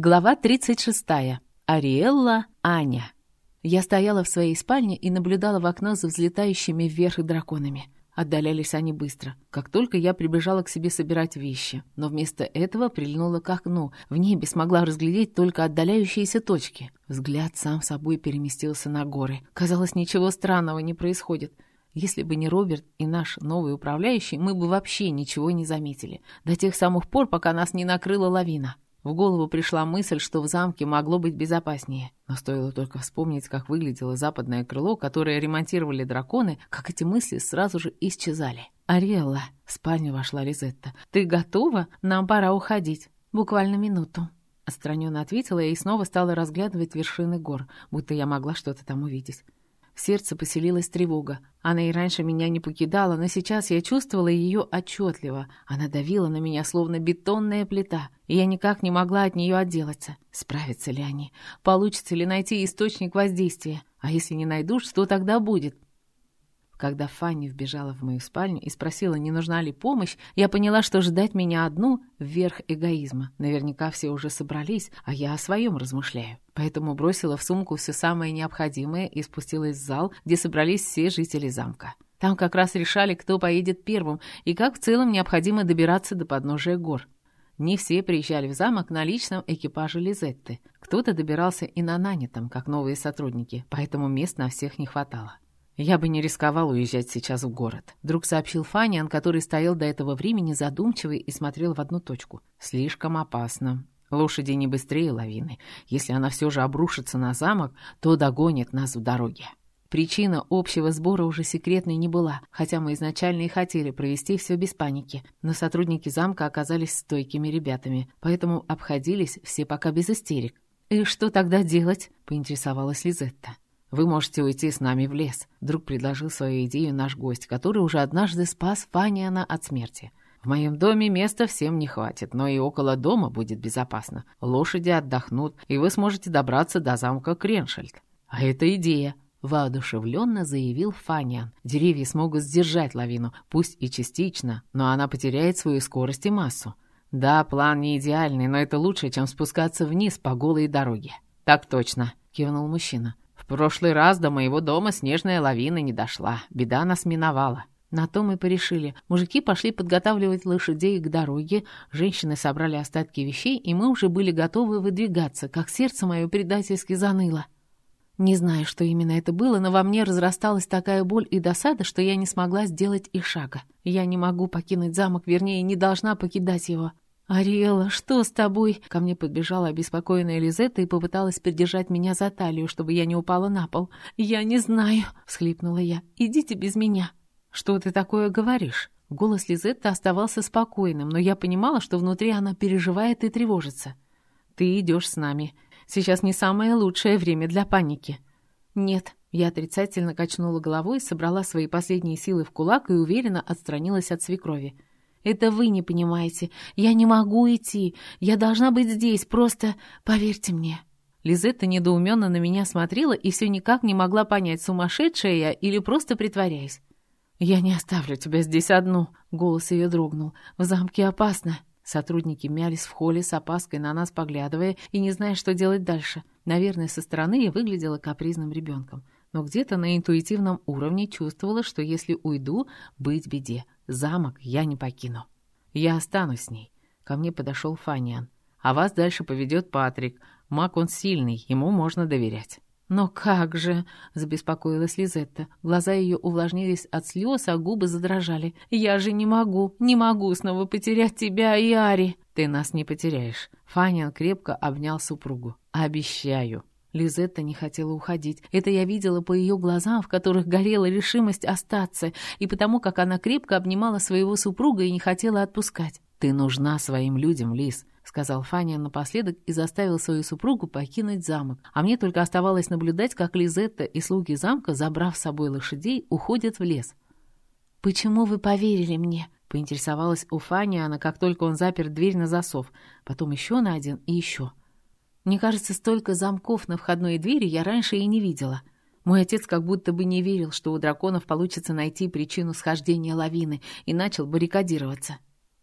Глава 36. Ариэлла Аня. Я стояла в своей спальне и наблюдала в окно за взлетающими вверх драконами. Отдалялись они быстро, как только я прибежала к себе собирать вещи. Но вместо этого прильнула к окну. В небе смогла разглядеть только отдаляющиеся точки. Взгляд сам собой переместился на горы. Казалось, ничего странного не происходит. Если бы не Роберт и наш новый управляющий, мы бы вообще ничего не заметили. До тех самых пор, пока нас не накрыла лавина. В голову пришла мысль, что в замке могло быть безопаснее. Но стоило только вспомнить, как выглядело западное крыло, которое ремонтировали драконы, как эти мысли сразу же исчезали. «Ариэлла», — в спальню вошла Лизетта, — «ты готова? Нам пора уходить. Буквально минуту». Отстраненно ответила я и снова стала разглядывать вершины гор, будто я могла что-то там увидеть. В сердце поселилась тревога. Она и раньше меня не покидала, но сейчас я чувствовала ее отчетливо. Она давила на меня, словно бетонная плита, и я никак не могла от нее отделаться. Справятся ли они? Получится ли найти источник воздействия? А если не найдут, что тогда будет? Когда Фанни вбежала в мою спальню и спросила, не нужна ли помощь, я поняла, что ждать меня одну — верх эгоизма. Наверняка все уже собрались, а я о своем размышляю. Поэтому бросила в сумку все самое необходимое и спустилась в зал, где собрались все жители замка. Там как раз решали, кто поедет первым и как в целом необходимо добираться до подножия гор. Не все приезжали в замок на личном экипаже Лизетты. Кто-то добирался и на нанятом, как новые сотрудники, поэтому мест на всех не хватало. «Я бы не рисковал уезжать сейчас в город», — вдруг сообщил Фаниан, который стоял до этого времени задумчивый и смотрел в одну точку. «Слишком опасно. Лошади не быстрее лавины. Если она все же обрушится на замок, то догонит нас в дороге». Причина общего сбора уже секретной не была, хотя мы изначально и хотели провести все без паники. Но сотрудники замка оказались стойкими ребятами, поэтому обходились все пока без истерик. «И что тогда делать?» — поинтересовалась Лизетта. «Вы можете уйти с нами в лес», — вдруг предложил свою идею наш гость, который уже однажды спас Фаниана от смерти. «В моем доме места всем не хватит, но и около дома будет безопасно. Лошади отдохнут, и вы сможете добраться до замка Креншельд». «А это идея», — воодушевленно заявил Фаниан. «Деревья смогут сдержать лавину, пусть и частично, но она потеряет свою скорость и массу. Да, план не идеальный, но это лучше, чем спускаться вниз по голой дороге». «Так точно», — кивнул мужчина прошлый раз до моего дома снежная лавина не дошла. Беда нас миновала. На то мы порешили. Мужики пошли подготавливать лошадей к дороге, женщины собрали остатки вещей, и мы уже были готовы выдвигаться, как сердце мое предательски заныло. Не знаю, что именно это было, но во мне разрасталась такая боль и досада, что я не смогла сделать и шага. Я не могу покинуть замок, вернее, не должна покидать его. «Ариэла, что с тобой?» Ко мне подбежала обеспокоенная Лизетта и попыталась придержать меня за талию, чтобы я не упала на пол. «Я не знаю», — всхлипнула я. «Идите без меня». «Что ты такое говоришь?» Голос Лизетты оставался спокойным, но я понимала, что внутри она переживает и тревожится. «Ты идешь с нами. Сейчас не самое лучшее время для паники». «Нет», я отрицательно качнула головой, собрала свои последние силы в кулак и уверенно отстранилась от свекрови. Это вы не понимаете. Я не могу идти. Я должна быть здесь, просто поверьте мне». Лизетта недоуменно на меня смотрела и все никак не могла понять, сумасшедшая я или просто притворяюсь. «Я не оставлю тебя здесь одну», — голос ее дрогнул. «В замке опасно». Сотрудники мялись в холле с опаской на нас поглядывая и не зная, что делать дальше. Наверное, со стороны я выглядела капризным ребенком. Но где-то на интуитивном уровне чувствовала, что если уйду, быть беде. Замок я не покину. Я останусь с ней. Ко мне подошел Фаниан. А вас дальше поведет Патрик. Маг он сильный, ему можно доверять. «Но как же?» — забеспокоилась Лизетта. Глаза ее увлажнились от слез, а губы задрожали. «Я же не могу, не могу снова потерять тебя и Ари!» «Ты нас не потеряешь!» Фаниан крепко обнял супругу. «Обещаю!» Лизетта не хотела уходить. Это я видела по ее глазам, в которых горела решимость остаться, и потому как она крепко обнимала своего супруга и не хотела отпускать. «Ты нужна своим людям, Лиз», — сказал Фаня напоследок и заставил свою супругу покинуть замок. А мне только оставалось наблюдать, как Лизетта и слуги замка, забрав с собой лошадей, уходят в лес. «Почему вы поверили мне?» — поинтересовалась у Фани она, как только он запер дверь на засов, потом еще на один и еще. Мне кажется, столько замков на входной двери я раньше и не видела. Мой отец как будто бы не верил, что у драконов получится найти причину схождения лавины, и начал баррикадироваться.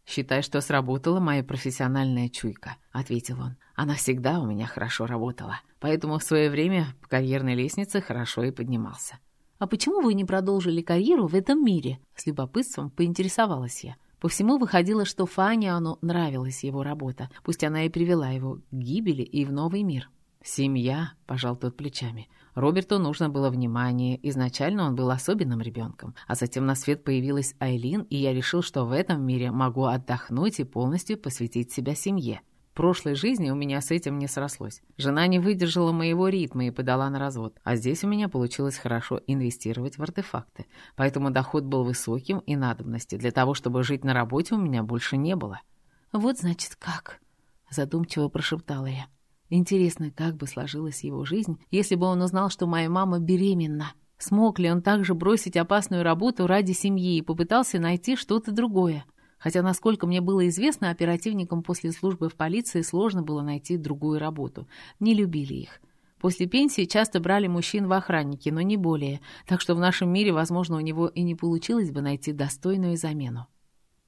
«Считай, что сработала моя профессиональная чуйка», — ответил он. «Она всегда у меня хорошо работала, поэтому в свое время по карьерной лестнице хорошо и поднимался». «А почему вы не продолжили карьеру в этом мире?» С любопытством поинтересовалась я. По всему выходило, что Фаниану нравилась его работа, пусть она и привела его к гибели и в новый мир. «Семья», — пожал тот плечами. Роберту нужно было внимание. Изначально он был особенным ребенком, а затем на свет появилась Айлин, и я решил, что в этом мире могу отдохнуть и полностью посвятить себя семье. Прошлой жизни у меня с этим не срослось. Жена не выдержала моего ритма и подала на развод. А здесь у меня получилось хорошо инвестировать в артефакты. Поэтому доход был высоким и надобности. Для того, чтобы жить на работе, у меня больше не было. «Вот значит как», — задумчиво прошептала я. Интересно, как бы сложилась его жизнь, если бы он узнал, что моя мама беременна. Смог ли он также бросить опасную работу ради семьи и попытался найти что-то другое? Хотя, насколько мне было известно, оперативникам после службы в полиции сложно было найти другую работу. Не любили их. После пенсии часто брали мужчин в охранники, но не более, так что в нашем мире, возможно, у него и не получилось бы найти достойную замену.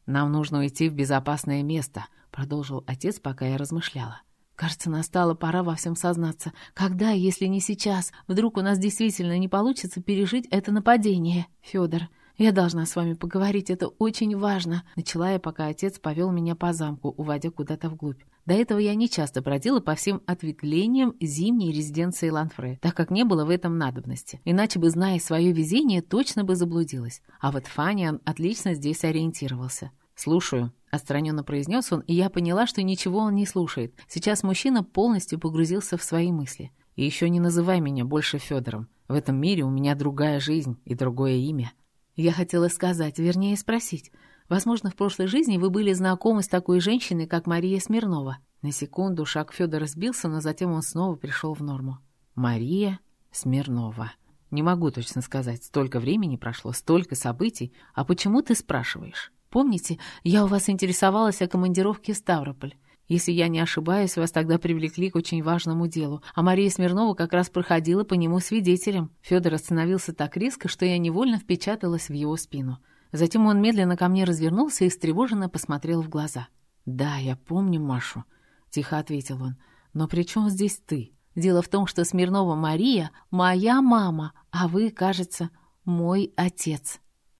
«Нам нужно уйти в безопасное место», — продолжил отец, пока я размышляла. Кажется, настала пора во всем сознаться. Когда, если не сейчас? Вдруг у нас действительно не получится пережить это нападение? Федор, я должна с вами поговорить, это очень важно. Начала я, пока отец повел меня по замку, уводя куда-то вглубь. До этого я не часто бродила по всем ответвлениям зимней резиденции Ланфре, так как не было в этом надобности. Иначе бы, зная свое везение, точно бы заблудилась. А вот Фаниан отлично здесь ориентировался. «Слушаю», — отстраненно произнес он, и я поняла, что ничего он не слушает. Сейчас мужчина полностью погрузился в свои мысли. «И еще не называй меня больше Федором. В этом мире у меня другая жизнь и другое имя». Я хотела сказать, вернее спросить. Возможно, в прошлой жизни вы были знакомы с такой женщиной, как Мария Смирнова. На секунду шаг Федора сбился, но затем он снова пришел в норму. Мария Смирнова. Не могу точно сказать, столько времени прошло, столько событий. А почему ты спрашиваешь? Помните, я у вас интересовалась о командировке Ставрополь? Если я не ошибаюсь, вас тогда привлекли к очень важному делу, а Мария Смирнова как раз проходила по нему свидетелем. Федор остановился так резко, что я невольно впечаталась в его спину. Затем он медленно ко мне развернулся и встревоженно посмотрел в глаза. «Да, я помню Машу», — тихо ответил он. «Но при чем здесь ты? Дело в том, что Смирнова Мария — моя мама, а вы, кажется, мой отец».